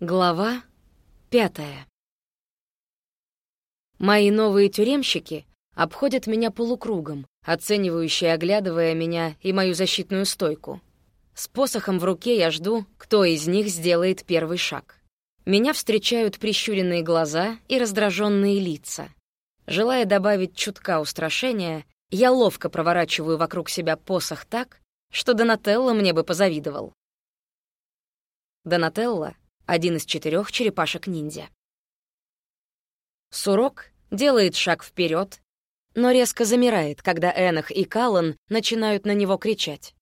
Глава пятая. Мои новые тюремщики обходят меня полукругом, оценивающие, оглядывая меня и мою защитную стойку. С посохом в руке я жду, кто из них сделает первый шаг. Меня встречают прищуренные глаза и раздраженные лица. Желая добавить чутка устрашения, я ловко проворачиваю вокруг себя посох так, что Донателло мне бы позавидовал. Донателло один из четырех черепашек-ниндзя. Сурок делает шаг вперед, но резко замирает, когда Энах и Каллан начинают на него кричать.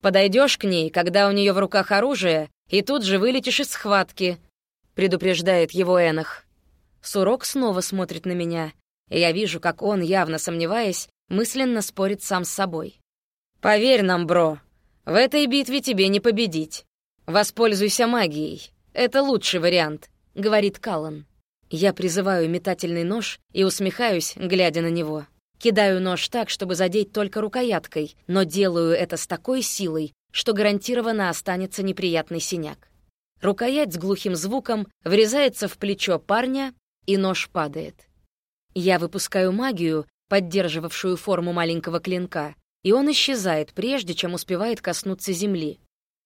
Подойдешь к ней, когда у нее в руках оружие, и тут же вылетишь из схватки», — предупреждает его Энах. Сурок снова смотрит на меня, и я вижу, как он, явно сомневаясь, мысленно спорит сам с собой. «Поверь нам, бро, в этой битве тебе не победить. Воспользуйся магией. «Это лучший вариант», — говорит Каллан. Я призываю метательный нож и усмехаюсь, глядя на него. Кидаю нож так, чтобы задеть только рукояткой, но делаю это с такой силой, что гарантированно останется неприятный синяк. Рукоять с глухим звуком врезается в плечо парня, и нож падает. Я выпускаю магию, поддерживавшую форму маленького клинка, и он исчезает, прежде чем успевает коснуться земли.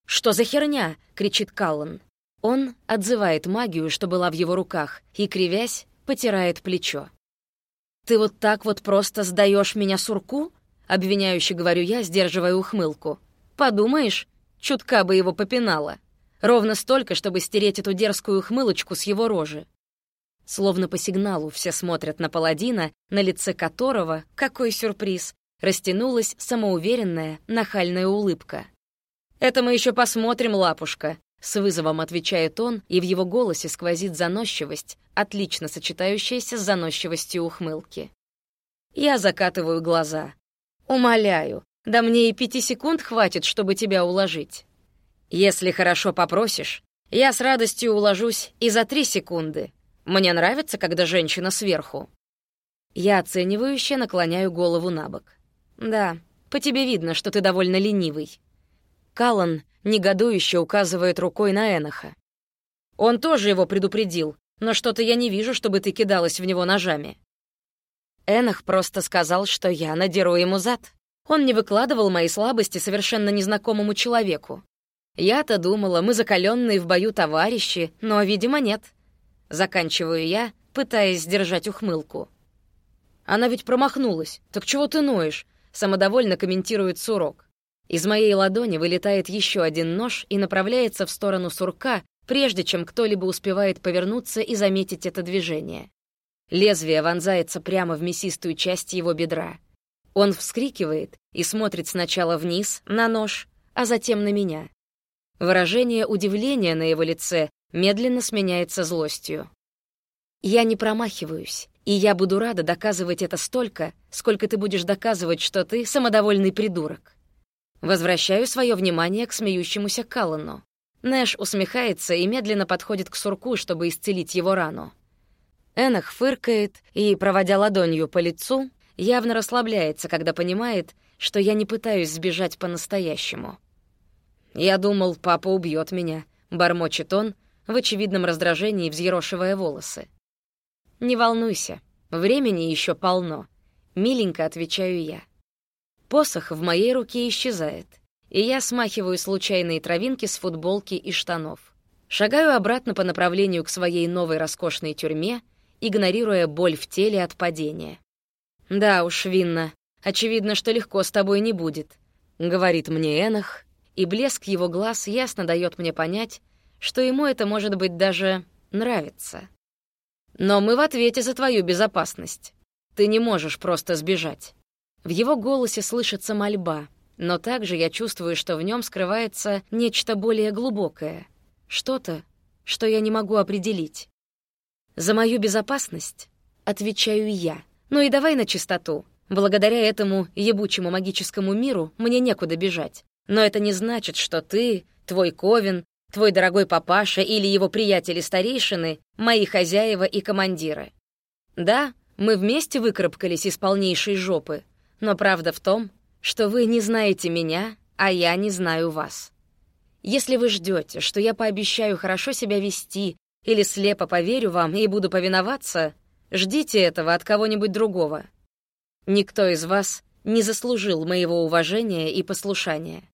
«Что за херня?» — кричит Каллан. Он отзывает магию, что была в его руках, и, кривясь, потирает плечо. «Ты вот так вот просто сдаешь меня сурку?» — обвиняюще говорю я, сдерживая ухмылку. «Подумаешь, чутка бы его попинала. Ровно столько, чтобы стереть эту дерзкую ухмылочку с его рожи». Словно по сигналу все смотрят на паладина, на лице которого, какой сюрприз, растянулась самоуверенная, нахальная улыбка. «Это мы еще посмотрим, лапушка», с вызовом отвечает он, и в его голосе сквозит заносчивость, отлично сочетающаяся с заносчивостью ухмылки. Я закатываю глаза. «Умоляю, да мне и пяти секунд хватит, чтобы тебя уложить. Если хорошо попросишь, я с радостью уложусь и за три секунды. Мне нравится, когда женщина сверху». Я оценивающе наклоняю голову на бок. «Да, по тебе видно, что ты довольно ленивый». Каллан негодующе указывает рукой на Эноха. Он тоже его предупредил, но что-то я не вижу, чтобы ты кидалась в него ножами. Энах просто сказал, что я надеру ему зад. Он не выкладывал мои слабости совершенно незнакомому человеку. Я-то думала, мы закаленные в бою товарищи, но, видимо, нет. Заканчиваю я, пытаясь сдержать ухмылку. Она ведь промахнулась. Так чего ты ноешь? Самодовольно комментирует Сурок. Из моей ладони вылетает еще один нож и направляется в сторону сурка, прежде чем кто-либо успевает повернуться и заметить это движение. Лезвие вонзается прямо в мясистую часть его бедра. Он вскрикивает и смотрит сначала вниз, на нож, а затем на меня. Выражение удивления на его лице медленно сменяется злостью. Я не промахиваюсь, и я буду рада доказывать это столько, сколько ты будешь доказывать, что ты самодовольный придурок. Возвращаю свое внимание к смеющемуся Каллану. Нэш усмехается и медленно подходит к сурку, чтобы исцелить его рану. Энах фыркает и, проводя ладонью по лицу, явно расслабляется, когда понимает, что я не пытаюсь сбежать по-настоящему. «Я думал, папа убьет меня», — бормочет он, в очевидном раздражении взъерошивая волосы. «Не волнуйся, времени еще полно», — миленько отвечаю я. Посох в моей руке исчезает, и я смахиваю случайные травинки с футболки и штанов. Шагаю обратно по направлению к своей новой роскошной тюрьме, игнорируя боль в теле от падения. «Да уж, Винна, очевидно, что легко с тобой не будет», — говорит мне Энах, и блеск его глаз ясно дает мне понять, что ему это, может быть, даже нравится. «Но мы в ответе за твою безопасность. Ты не можешь просто сбежать». В его голосе слышится мольба, но также я чувствую, что в нем скрывается нечто более глубокое, что-то, что я не могу определить. За мою безопасность отвечаю я. Ну и давай на чистоту. Благодаря этому ебучему магическому миру мне некуда бежать. Но это не значит, что ты, твой Ковен, твой дорогой папаша или его приятели-старейшины — мои хозяева и командиры. Да, мы вместе выкарабкались из полнейшей жопы, но правда в том, что вы не знаете меня, а я не знаю вас. Если вы ждете, что я пообещаю хорошо себя вести или слепо поверю вам и буду повиноваться, ждите этого от кого-нибудь другого. Никто из вас не заслужил моего уважения и послушания.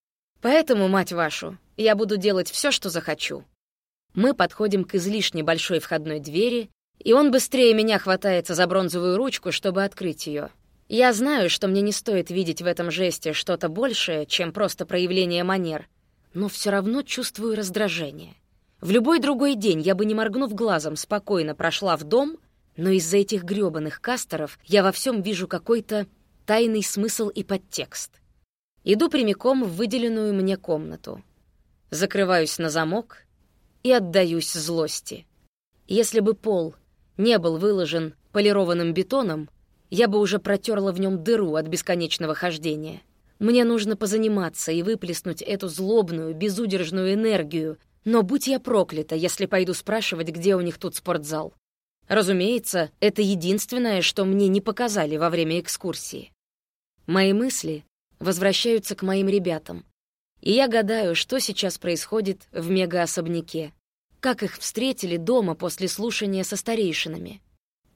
Поэтому, мать вашу, я буду делать все, что захочу. Мы подходим к излишне большой входной двери, и он быстрее меня хватается за бронзовую ручку, чтобы открыть ее. Я знаю, что мне не стоит видеть в этом жесте что-то большее, чем просто проявление манер, но все равно чувствую раздражение. В любой другой день я бы, не моргнув глазом, спокойно прошла в дом, но из-за этих грёбаных кастеров я во всем вижу какой-то тайный смысл и подтекст. Иду прямиком в выделенную мне комнату. Закрываюсь на замок и отдаюсь злости. Если бы пол не был выложен полированным бетоном, я бы уже протерла в нем дыру от бесконечного хождения. Мне нужно позаниматься и выплеснуть эту злобную, безудержную энергию, но будь я проклята, если пойду спрашивать, где у них тут спортзал. Разумеется, это единственное, что мне не показали во время экскурсии. Мои мысли возвращаются к моим ребятам, и я гадаю, что сейчас происходит в мега-особняке. Как их встретили дома после слушания со старейшинами.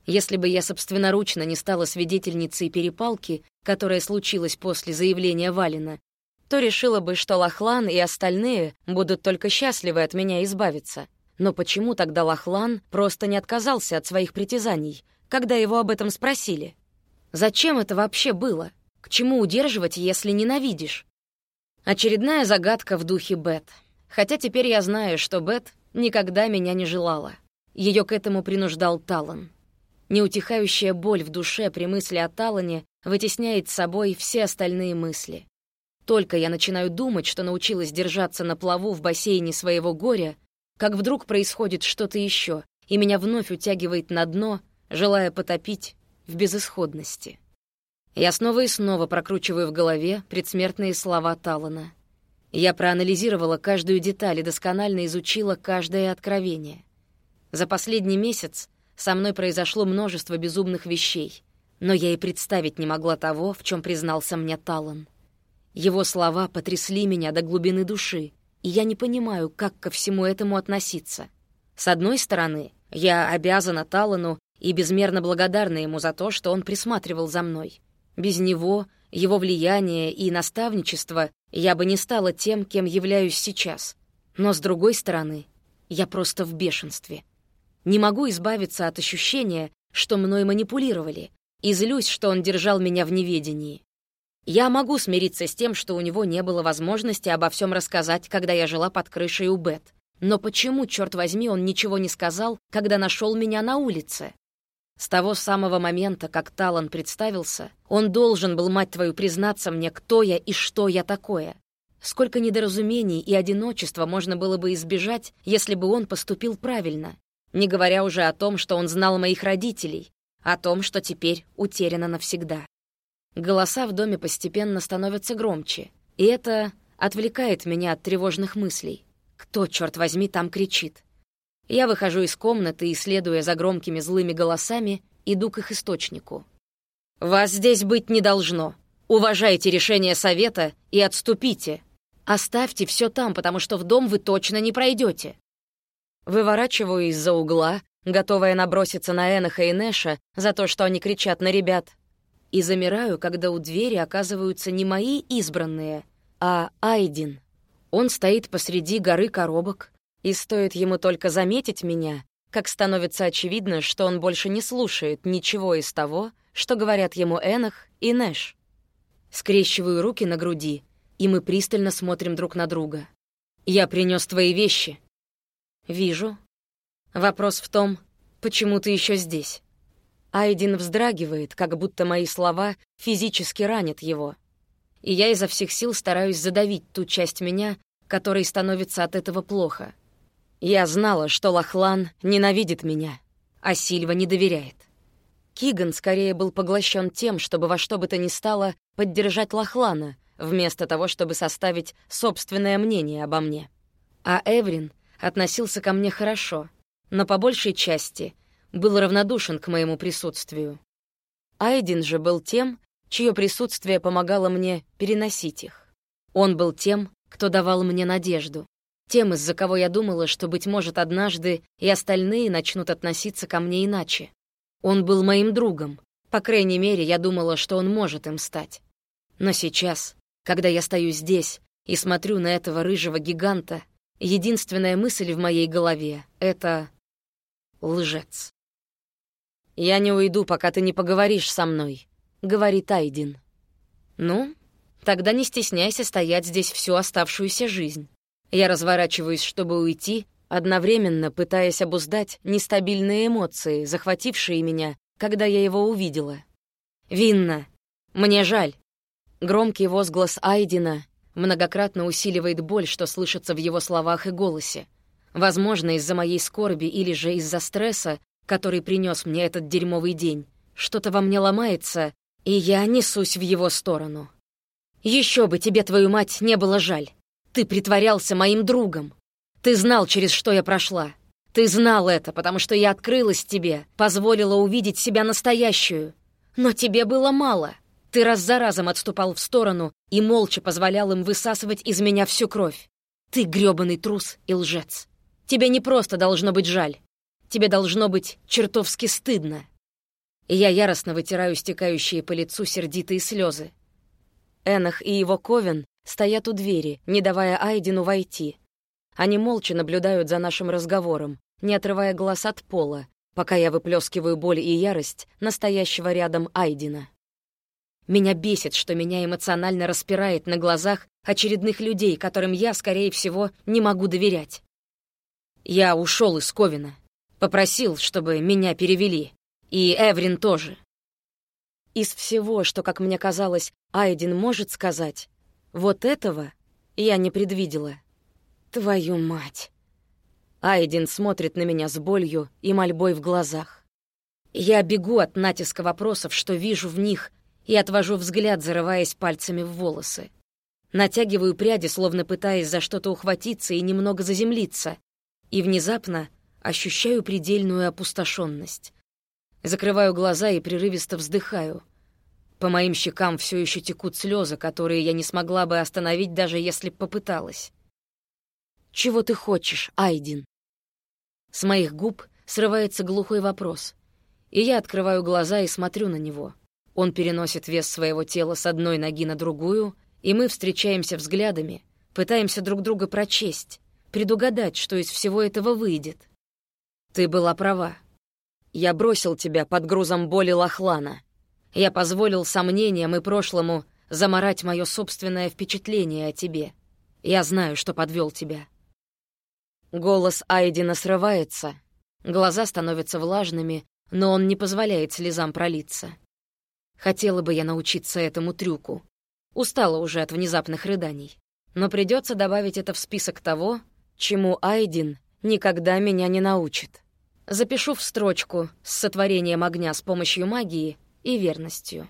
Если бы я собственноручно не стала свидетельницей перепалки, которая случилась после заявления Валина, то решила бы, что Лохлан и остальные будут только счастливы от меня избавиться. Но почему тогда Лохлан просто не отказался от своих притязаний, когда его об этом спросили? Зачем это вообще было? К чему удерживать, если ненавидишь? Очередная загадка в духе Бет. Хотя теперь я знаю, что Бет никогда меня не желала. Ее к этому принуждал Талан. Неутихающая боль в душе при мысли о Талане вытесняет с собой все остальные мысли. Только я начинаю думать, что научилась держаться на плаву в бассейне своего горя, как вдруг происходит что-то еще, и меня вновь утягивает на дно, желая потопить в безысходности. Я снова и снова прокручиваю в голове предсмертные слова Талана. Я проанализировала каждую деталь и досконально изучила каждое откровение. За последний месяц со мной произошло множество безумных вещей, но я и представить не могла того, в чем признался мне Талан. Его слова потрясли меня до глубины души, и я не понимаю, как ко всему этому относиться. С одной стороны, я обязана Талану и безмерно благодарна ему за то, что он присматривал за мной. Без него, его влияния и наставничества я бы не стала тем, кем являюсь сейчас. Но, с другой стороны, я просто в бешенстве. Не могу избавиться от ощущения, что мной манипулировали, и злюсь, что он держал меня в неведении. Я могу смириться с тем, что у него не было возможности обо всем рассказать, когда я жила под крышей у Бет. Но почему, черт возьми, он ничего не сказал, когда нашел меня на улице? С того самого момента, как Талан представился, он должен был, мать твою, признаться мне, кто я и что я такое. Сколько недоразумений и одиночества можно было бы избежать, если бы он поступил правильно. Не говоря уже о том, что он знал моих родителей, о том, что теперь утеряно навсегда. Голоса в доме постепенно становятся громче, и это отвлекает меня от тревожных мыслей. Кто, черт возьми, там кричит? Я выхожу из комнаты и, следуя за громкими злыми голосами, иду к их источнику. «Вас здесь быть не должно. Уважайте решение совета и отступите. Оставьте все там, потому что в дом вы точно не пройдете». Выворачиваю из-за угла, готовая наброситься на Эноха и Нэша за то, что они кричат на ребят, и замираю, когда у двери оказываются не мои избранные, а Айдин. Он стоит посреди горы коробок, и стоит ему только заметить меня, как становится очевидно, что он больше не слушает ничего из того, что говорят ему Энах и Нэш. Скрещиваю руки на груди, и мы пристально смотрим друг на друга. «Я принес твои вещи». «Вижу. Вопрос в том, почему ты еще здесь?» Айдин вздрагивает, как будто мои слова физически ранят его. И я изо всех сил стараюсь задавить ту часть меня, которой становится от этого плохо — я знала, что Лохлан ненавидит меня, а Сильва не доверяет. Киган скорее был поглощен тем, чтобы во что бы то ни стало поддержать Лохлана, вместо того, чтобы составить собственное мнение обо мне. А Эврин относился ко мне хорошо, но по большей части был равнодушен к моему присутствию. Айдин же был тем, чье присутствие помогало мне переносить их. Он был тем, кто давал мне надежду. Тем, из-за кого я думала, что, быть может, однажды и остальные начнут относиться ко мне иначе. Он был моим другом. По крайней мере, я думала, что он может им стать. Но сейчас, когда я стою здесь и смотрю на этого рыжего гиганта, единственная мысль в моей голове — это лжец. «Я не уйду, пока ты не поговоришь со мной», — говорит Айдин. «Ну, тогда не стесняйся стоять здесь всю оставшуюся жизнь». Я разворачиваюсь, чтобы уйти, одновременно пытаясь обуздать нестабильные эмоции, захватившие меня, когда я его увидела. «Винна! Мне жаль!» Громкий возглас Айдина многократно усиливает боль, что слышится в его словах и голосе. Возможно, из-за моей скорби или же из-за стресса, который принес мне этот дерьмовый день, что-то во мне ломается, и я несусь в его сторону. Еще бы тебе, твою мать, не было жаль. Ты притворялся моим другом. Ты знал, через что я прошла. Ты знал это, потому что я открылась тебе, позволила увидеть себя настоящую. Но тебе было мало. Ты раз за разом отступал в сторону и молча позволял им высасывать из меня всю кровь. Ты грёбаный трус и лжец. Тебе не просто должно быть жаль. Тебе должно быть чертовски стыдно. И я яростно вытираю стекающие по лицу сердитые слезы. Энах и его Ковен стоят у двери, не давая Айдину войти. Они молча наблюдают за нашим разговором, не отрывая глаз от пола, пока я выплескиваю боль и ярость настоящего рядом Айдина. Меня бесит, что меня эмоционально распирает на глазах очередных людей, которым я, скорее всего, не могу доверять. Я ушел из Ковина. Попросил, чтобы меня перевели. И Эврин тоже. Из всего, что, как мне казалось, Айдин может сказать, вот этого я не предвидела. Твою мать. Айдин смотрит на меня с болью и мольбой в глазах. Я бегу от натиска вопросов, что вижу в них, и отвожу взгляд, зарываясь пальцами в волосы. Натягиваю пряди, словно пытаясь за что-то ухватиться и немного заземлиться, и внезапно ощущаю предельную опустошенность. Закрываю глаза и прерывисто вздыхаю — по моим щекам все еще текут слезы, которые я не смогла бы остановить, даже если б попыталась. «Чего ты хочешь, Айдин?» С моих губ срывается глухой вопрос, и я открываю глаза и смотрю на него. Он переносит вес своего тела с одной ноги на другую, и мы встречаемся взглядами, пытаемся друг друга прочесть, предугадать, что из всего этого выйдет. Ты была права. Я бросил тебя под грузом боли Лохлана — я позволил сомнениям и прошлому заморать мое собственное впечатление о тебе. Я знаю, что подвел тебя. Голос Айдина срывается, глаза становятся влажными, но он не позволяет слезам пролиться. Хотела бы я научиться этому трюку. Устала уже от внезапных рыданий. Но придется добавить это в список того, чему Айдин никогда меня не научит. Запишу в строчку с сотворением огня с помощью магии и верностью.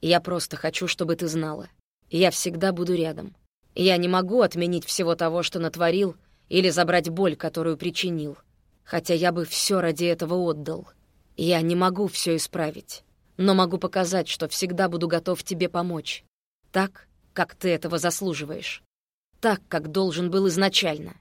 Я просто хочу, чтобы ты знала. Я всегда буду рядом. Я не могу отменить всего того, что натворил, или забрать боль, которую причинил. Хотя я бы все ради этого отдал. Я не могу все исправить, но могу показать, что всегда буду готов тебе помочь. Так, как ты этого заслуживаешь. Так, как должен был изначально.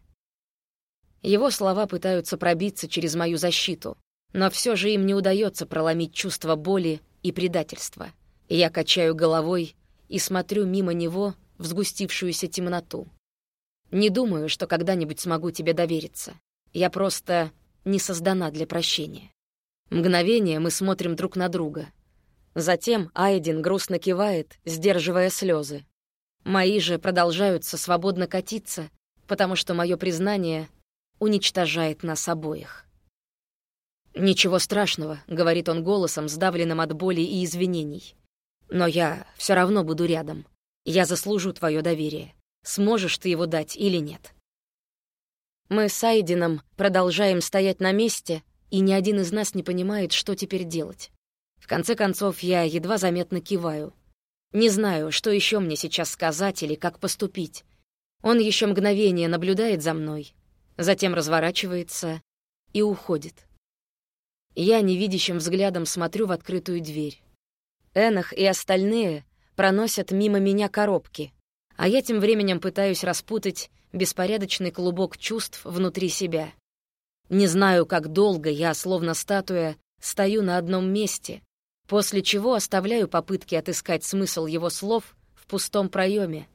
Его слова пытаются пробиться через мою защиту, но все же им не удается проломить чувство боли и предательства. Я качаю головой и смотрю мимо него в сгустившуюся темноту. Не думаю, что когда-нибудь смогу тебе довериться. Я просто не создана для прощения. Мгновение мы смотрим друг на друга. Затем Айден грустно кивает, сдерживая слезы. Мои же продолжаются свободно катиться, потому что мое признание уничтожает нас обоих. «Ничего страшного», — говорит он голосом, сдавленным от боли и извинений. «Но я все равно буду рядом. Я заслужу твое доверие. Сможешь ты его дать или нет?» Мы с Айдином продолжаем стоять на месте, и ни один из нас не понимает, что теперь делать. Конце концов, я едва заметно киваю. Не знаю, что еще мне сейчас сказать или как поступить. Он еще мгновение наблюдает за мной, затем разворачивается и уходит. Я невидящим взглядом смотрю в открытую дверь. Энах и остальные проносят мимо меня коробки, а я тем временем пытаюсь распутать беспорядочный клубок чувств внутри себя. Не знаю, как долго я, словно статуя, стою на одном месте, после чего оставляю попытки отыскать смысл его слов в пустом проеме,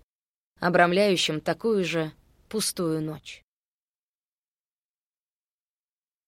обрамляющем такую же пустую ночь.